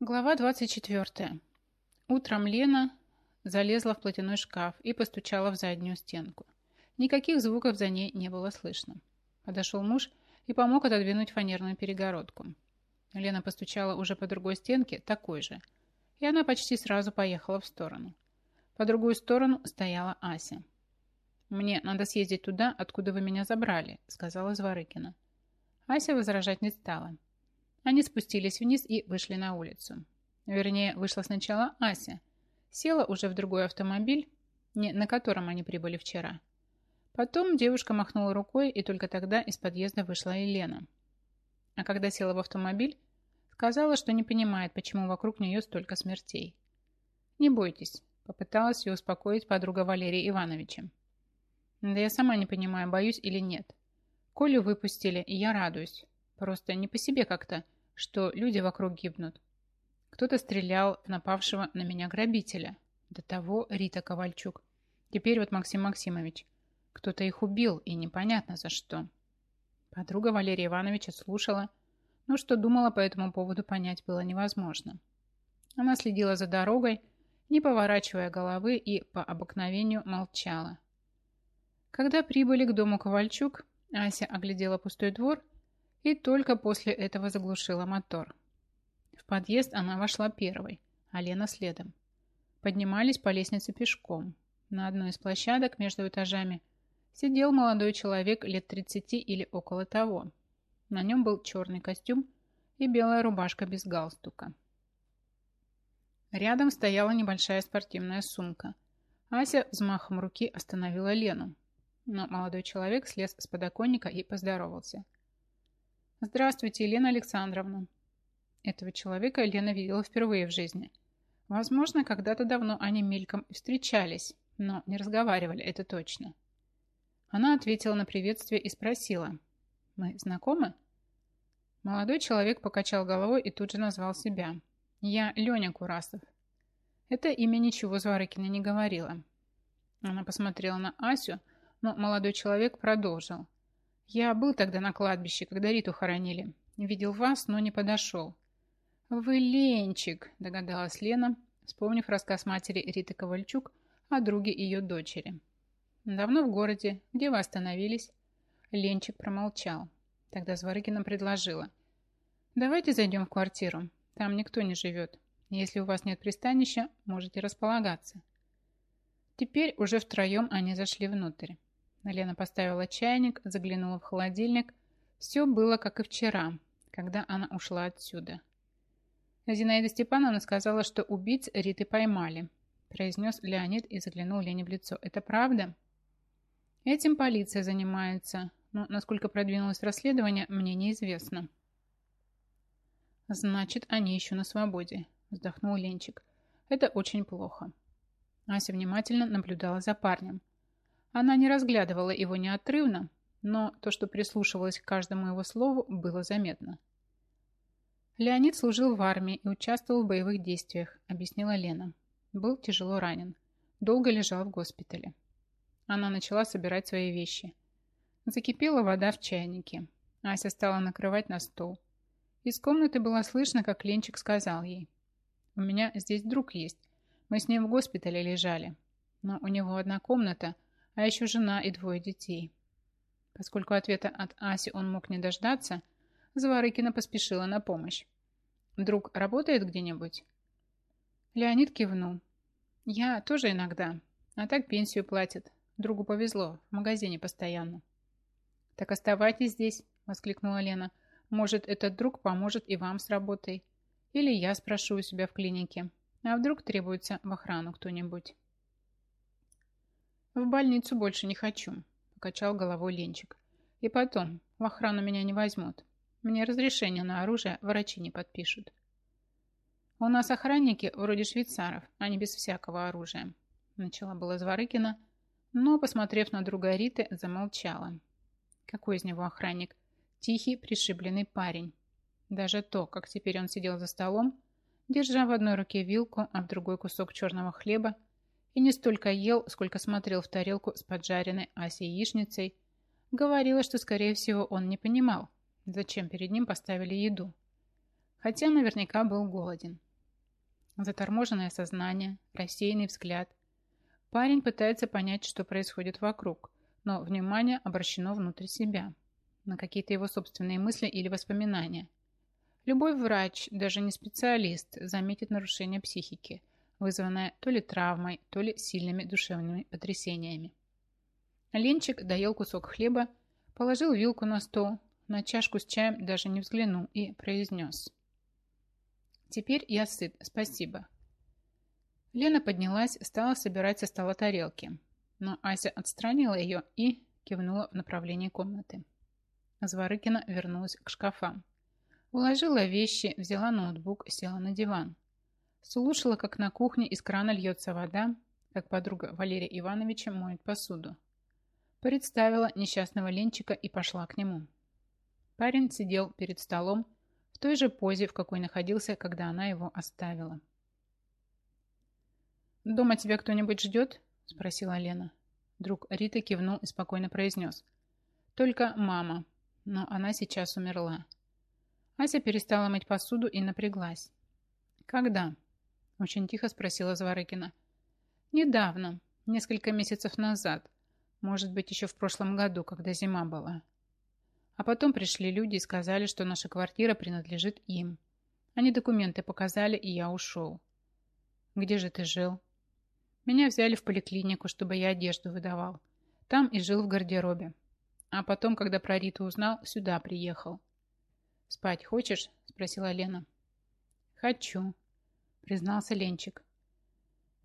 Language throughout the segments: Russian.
Глава 24. Утром Лена залезла в платяной шкаф и постучала в заднюю стенку. Никаких звуков за ней не было слышно. Подошел муж и помог отодвинуть фанерную перегородку. Лена постучала уже по другой стенке, такой же, и она почти сразу поехала в сторону. По другую сторону стояла Ася. «Мне надо съездить туда, откуда вы меня забрали», — сказала Зворыкина. Ася возражать не стала. Они спустились вниз и вышли на улицу. Вернее, вышла сначала Ася. Села уже в другой автомобиль, не на котором они прибыли вчера. Потом девушка махнула рукой, и только тогда из подъезда вышла Елена. А когда села в автомобиль, сказала, что не понимает, почему вокруг нее столько смертей. «Не бойтесь», — попыталась ее успокоить подруга Валерия Ивановича. «Да я сама не понимаю, боюсь или нет. Колю выпустили, и я радуюсь. Просто не по себе как-то что люди вокруг гибнут. Кто-то стрелял в напавшего на меня грабителя. До того Рита Ковальчук. Теперь вот Максим Максимович. Кто-то их убил, и непонятно за что. Подруга Валерия Ивановича слушала, но что думала по этому поводу понять было невозможно. Она следила за дорогой, не поворачивая головы и по обыкновению молчала. Когда прибыли к дому Ковальчук, Ася оглядела пустой двор и только после этого заглушила мотор. В подъезд она вошла первой, а Лена следом. Поднимались по лестнице пешком. На одной из площадок между этажами сидел молодой человек лет 30 или около того. На нем был черный костюм и белая рубашка без галстука. Рядом стояла небольшая спортивная сумка. Ася взмахом руки остановила Лену, но молодой человек слез с подоконника и поздоровался – «Здравствуйте, Елена Александровна». Этого человека Елена видела впервые в жизни. Возможно, когда-то давно они мельком встречались, но не разговаривали, это точно. Она ответила на приветствие и спросила. «Мы знакомы?» Молодой человек покачал головой и тут же назвал себя. «Я Леня Курасов». Это имя ничего Зворыкина не говорила. Она посмотрела на Асю, но молодой человек продолжил. Я был тогда на кладбище, когда Риту хоронили. Видел вас, но не подошел. Вы Ленчик, догадалась Лена, вспомнив рассказ матери Риты Ковальчук о друге ее дочери. Давно в городе, где вы остановились? Ленчик промолчал. Тогда Зворыкина предложила. Давайте зайдем в квартиру. Там никто не живет. Если у вас нет пристанища, можете располагаться. Теперь уже втроем они зашли внутрь. Лена поставила чайник, заглянула в холодильник. Все было, как и вчера, когда она ушла отсюда. Зинаида Степановна сказала, что убийц Риты поймали, произнес Леонид и заглянул Лене в лицо. Это правда? Этим полиция занимается, но насколько продвинулось расследование, мне неизвестно. Значит, они еще на свободе, вздохнул Ленчик. Это очень плохо. Ася внимательно наблюдала за парнем. Она не разглядывала его неотрывно, но то, что прислушивалась к каждому его слову, было заметно. Леонид служил в армии и участвовал в боевых действиях, объяснила Лена. Был тяжело ранен. Долго лежал в госпитале. Она начала собирать свои вещи. Закипела вода в чайнике. Ася стала накрывать на стол. Из комнаты было слышно, как Ленчик сказал ей. «У меня здесь друг есть. Мы с ним в госпитале лежали. Но у него одна комната – а еще жена и двое детей. Поскольку ответа от Аси он мог не дождаться, Заварыкина поспешила на помощь. «Друг работает где-нибудь?» Леонид кивнул. «Я тоже иногда. А так пенсию платят. Другу повезло, в магазине постоянно». «Так оставайтесь здесь», — воскликнула Лена. «Может, этот друг поможет и вам с работой. Или я спрошу у себя в клинике. А вдруг требуется в охрану кто-нибудь?» «В больницу больше не хочу», – покачал головой Ленчик. «И потом, в охрану меня не возьмут. Мне разрешение на оружие врачи не подпишут». «У нас охранники вроде швейцаров, а не без всякого оружия», – начала была Зворыкина, но, посмотрев на друга Риты, замолчала. «Какой из него охранник? Тихий, пришибленный парень. Даже то, как теперь он сидел за столом, держа в одной руке вилку, а в другой кусок черного хлеба, и не столько ел, сколько смотрел в тарелку с поджаренной Асей яичницей, говорила, что, скорее всего, он не понимал, зачем перед ним поставили еду. Хотя наверняка был голоден. Заторможенное сознание, рассеянный взгляд. Парень пытается понять, что происходит вокруг, но внимание обращено внутрь себя, на какие-то его собственные мысли или воспоминания. Любой врач, даже не специалист, заметит нарушение психики, вызванное то ли травмой, то ли сильными душевными потрясениями. Ленчик доел кусок хлеба, положил вилку на стол, на чашку с чаем даже не взглянул и произнес. «Теперь я сыт, спасибо». Лена поднялась, стала собирать со стола тарелки, но Ася отстранила ее и кивнула в направлении комнаты. Зворыкина вернулась к шкафам. Уложила вещи, взяла ноутбук, села на диван. Слушала, как на кухне из крана льется вода, как подруга Валерия Ивановича моет посуду. Представила несчастного Ленчика и пошла к нему. Парень сидел перед столом в той же позе, в какой находился, когда она его оставила. «Дома тебя кто-нибудь ждет?» – спросила Лена. Друг Рита кивнул и спокойно произнес. «Только мама, но она сейчас умерла». Ася перестала мыть посуду и напряглась. «Когда?» – очень тихо спросила Зворыкина. «Недавно, несколько месяцев назад. Может быть, еще в прошлом году, когда зима была. А потом пришли люди и сказали, что наша квартира принадлежит им. Они документы показали, и я ушел. Где же ты жил? Меня взяли в поликлинику, чтобы я одежду выдавал. Там и жил в гардеробе. А потом, когда про Риту узнал, сюда приехал. «Спать хочешь?» – спросила Лена. «Хочу», – признался Ленчик.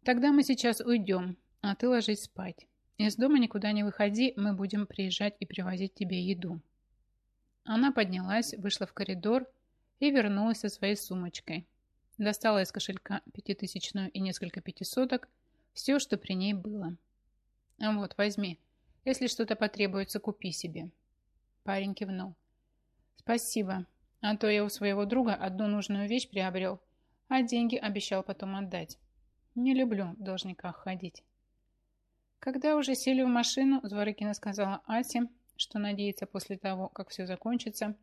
«Тогда мы сейчас уйдем, а ты ложись спать. Из дома никуда не выходи, мы будем приезжать и привозить тебе еду». Она поднялась, вышла в коридор и вернулась со своей сумочкой. Достала из кошелька пятитысячную и несколько пятисоток, все, что при ней было. «Вот, возьми. Если что-то потребуется, купи себе». Парень кивнул. «Спасибо. А то я у своего друга одну нужную вещь приобрел, а деньги обещал потом отдать. Не люблю в должниках ходить. Когда уже сели в машину, Зворыкина сказала Ате, что надеется после того, как все закончится,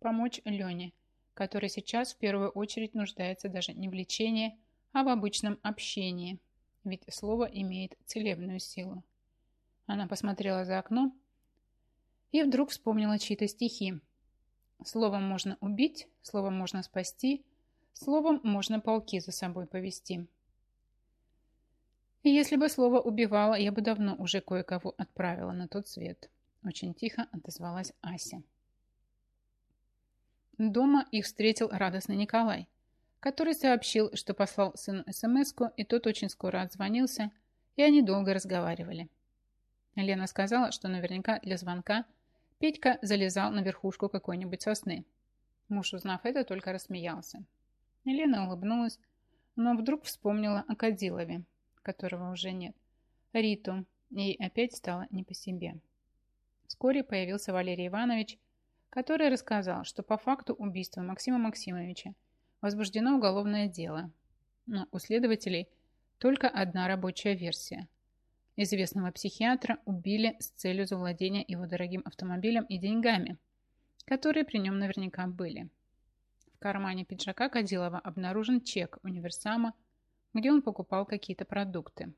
помочь Лене, который сейчас в первую очередь нуждается даже не в лечении, а в обычном общении, ведь слово имеет целебную силу. Она посмотрела за окно и вдруг вспомнила чьи-то стихи, Словом можно убить, словом можно спасти, словом можно полки за собой повести. Если бы слово убивало, я бы давно уже кое-кого отправила на тот свет. Очень тихо отозвалась Ася. Дома их встретил радостный Николай, который сообщил, что послал сыну смс и тот очень скоро отзвонился, и они долго разговаривали. Лена сказала, что наверняка для звонка – Петька залезал на верхушку какой-нибудь сосны. Муж, узнав это, только рассмеялся. Елена улыбнулась, но вдруг вспомнила о Кадилове, которого уже нет. Риту. Ей опять стало не по себе. Вскоре появился Валерий Иванович, который рассказал, что по факту убийства Максима Максимовича возбуждено уголовное дело. Но у следователей только одна рабочая версия – Известного психиатра убили с целью завладения его дорогим автомобилем и деньгами, которые при нем наверняка были. Кармане пиджака Кадилова обнаружен чек универсама, где он покупал какие-то продукты.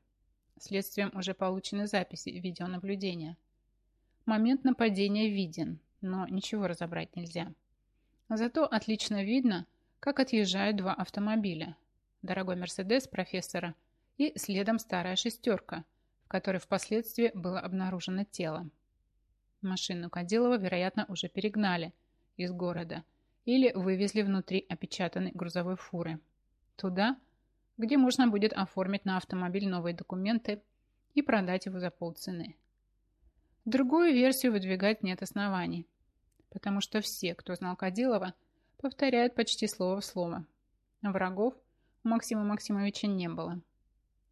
Следствием уже получены записи видеонаблюдения. Момент нападения виден, но ничего разобрать нельзя. Зато отлично видно, как отъезжают два автомобиля. Дорогой Мерседес профессора и следом старая шестерка – в которой впоследствии было обнаружено тело. Машину Кадилова, вероятно, уже перегнали из города или вывезли внутри опечатанной грузовой фуры. Туда, где можно будет оформить на автомобиль новые документы и продать его за полцены. Другую версию выдвигать нет оснований, потому что все, кто знал Кадилова, повторяют почти слово в слово. Врагов у Максима Максимовича не было.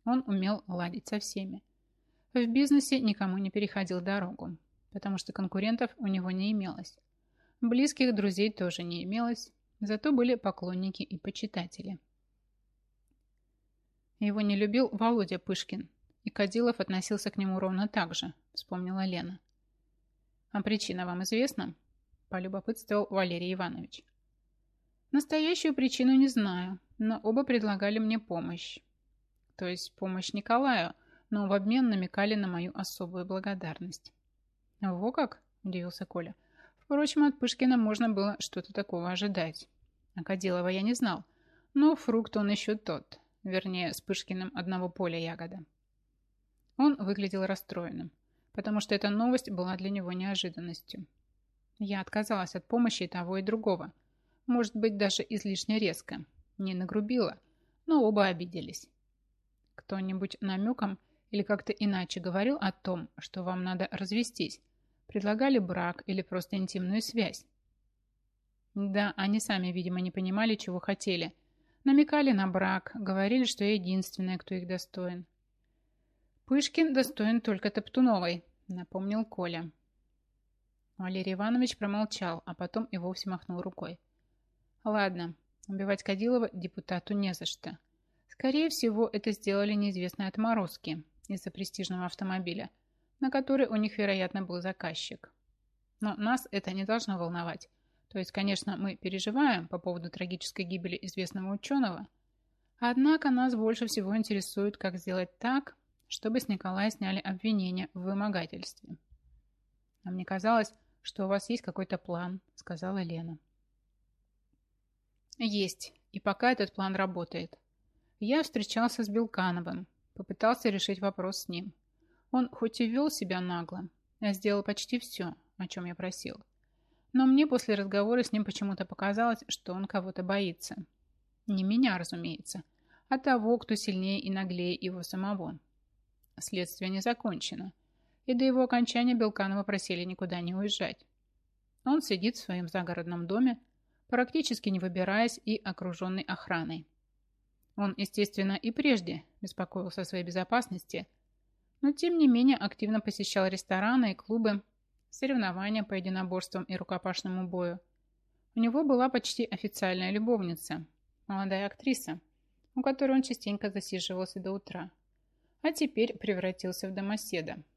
Он умел ладить со всеми. В бизнесе никому не переходил дорогу, потому что конкурентов у него не имелось. Близких друзей тоже не имелось, зато были поклонники и почитатели. Его не любил Володя Пышкин, и Кадилов относился к нему ровно так же, вспомнила Лена. «А причина вам известна?» – полюбопытствовал Валерий Иванович. Настоящую причину не знаю, но оба предлагали мне помощь. То есть помощь Николаю, но в обмен намекали на мою особую благодарность. «Во как?» – удивился Коля. Впрочем, от Пышкина можно было что-то такого ожидать. А Кадилова я не знал, но фрукт он еще тот, вернее, с Пышкиным одного поля ягода. Он выглядел расстроенным, потому что эта новость была для него неожиданностью. Я отказалась от помощи того и другого, может быть, даже излишне резко, не нагрубила, но оба обиделись. Кто-нибудь намеком или как-то иначе говорил о том, что вам надо развестись, предлагали брак или просто интимную связь. Да, они сами, видимо, не понимали, чего хотели. Намекали на брак, говорили, что я единственная, кто их достоин. «Пышкин достоин только Топтуновой», — напомнил Коля. Валерий Иванович промолчал, а потом и вовсе махнул рукой. «Ладно, убивать Кадилова депутату не за что. Скорее всего, это сделали неизвестные отморозки из-за престижного автомобиля, на который у них, вероятно, был заказчик. Но нас это не должно волновать. То есть, конечно, мы переживаем по поводу трагической гибели известного ученого, однако нас больше всего интересует, как сделать так, чтобы с Николая сняли обвинения в вымогательстве. А мне казалось, что у вас есть какой-то план, сказала Лена. Есть, и пока этот план работает. Я встречался с Белкановым, попытался решить вопрос с ним. Он хоть и вел себя нагло, а сделал почти все, о чем я просил. Но мне после разговора с ним почему-то показалось, что он кого-то боится. Не меня, разумеется, а того, кто сильнее и наглее его самого. Следствие не закончено, и до его окончания Белканова просили никуда не уезжать. Он сидит в своем загородном доме, практически не выбираясь и окруженный охраной. Он, естественно, и прежде беспокоился о своей безопасности, но тем не менее активно посещал рестораны и клубы, соревнования по единоборствам и рукопашному бою. У него была почти официальная любовница, молодая актриса, у которой он частенько засиживался до утра, а теперь превратился в домоседа –